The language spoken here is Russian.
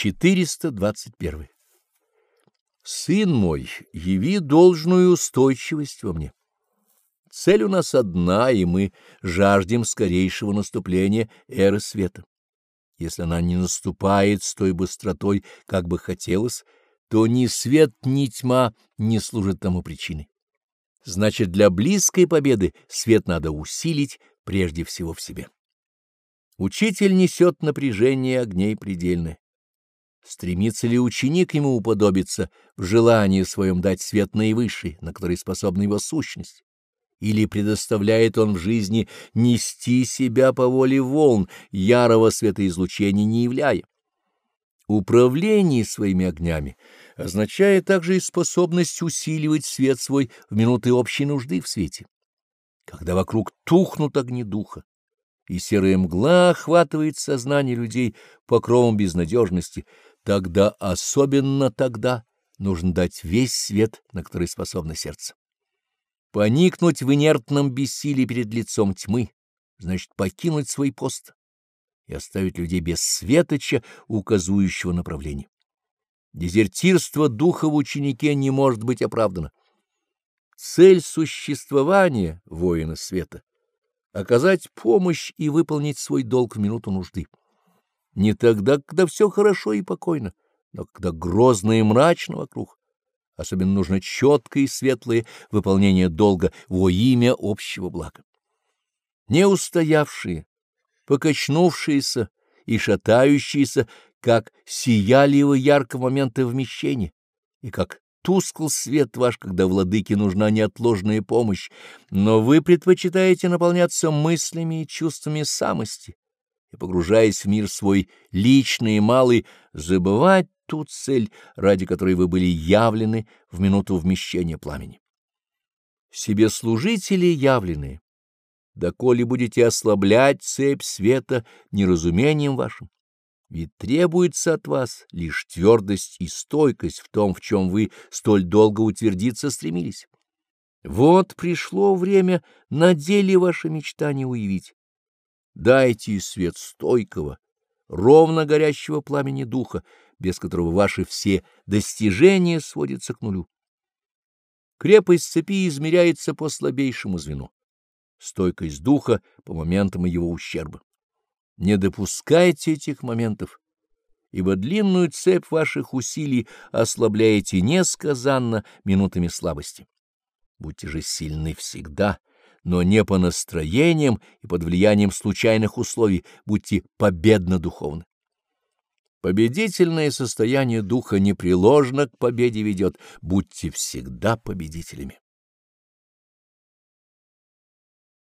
421. Сын мой, яви должную устойчивость во мне. Цель у нас одна, и мы жаждем скорейшего наступления эры света. Если она не наступает с той быстротой, как бы хотелось, то ни свет, ни тьма не служат тому причиной. Значит, для близкой победы свет надо усилить прежде всего в себе. Учитель несет напряжение огней предельное. Стремится ли ученик ему уподобиться в желании своем дать свет наивысший, на который способна его сущность? Или предоставляет он в жизни нести себя по воле волн, ярого светоизлучения не являя? Управление своими огнями означает также и способность усиливать свет свой в минуты общей нужды в свете. Когда вокруг тухнут огни духа, и серая мгла охватывает сознание людей покровом безнадежности, тогда, особенно тогда, нужно дать весь свет, на который способно сердце. Поникнуть в инертном бессилии перед лицом тьмы, значит покинуть свой пост и оставить людей без светоча, указующего направление. Дезертирство духа в ученике не может быть оправдано. Цель существования воина света — оказать помощь и выполнить свой долг в минуту нужды. Не тогда, когда все хорошо и покойно, но когда грозно и мрачно вокруг. Особенно нужно четкое и светлое выполнение долга во имя общего блага. Не устоявшие, покачнувшиеся и шатающиеся, как сияли его ярко моменты вмещения, и как тускл свет ваш, когда владыке нужна неотложная помощь, но вы предпочитаете наполняться мыслями и чувствами самости, и, погружаясь в мир свой личный и малый, забывать ту цель, ради которой вы были явлены в минуту вмещения пламени. Себе служители явленные, доколе будете ослаблять цепь света неразумением вашим, ведь требуется от вас лишь твердость и стойкость в том, в чем вы столь долго утвердиться стремились. Вот пришло время на деле ваши мечтания уявить Дайте свет стойкого, ровно горящего пламени духа, без которого ваши все достижения сводятся к нулю. Крепость цепи измеряется по слабейшему звену, стойкость духа по моментам его ущерба. Не допускайте этих моментов, ибо длинную цепь ваших усилий ослабляете несказанно минутами слабости. Будьте же сильны всегда, но не по настроениям и под влиянием случайных условий, будьте победно духовны. Победительное состояние духа непреложно к победе ведет, будьте всегда победителями.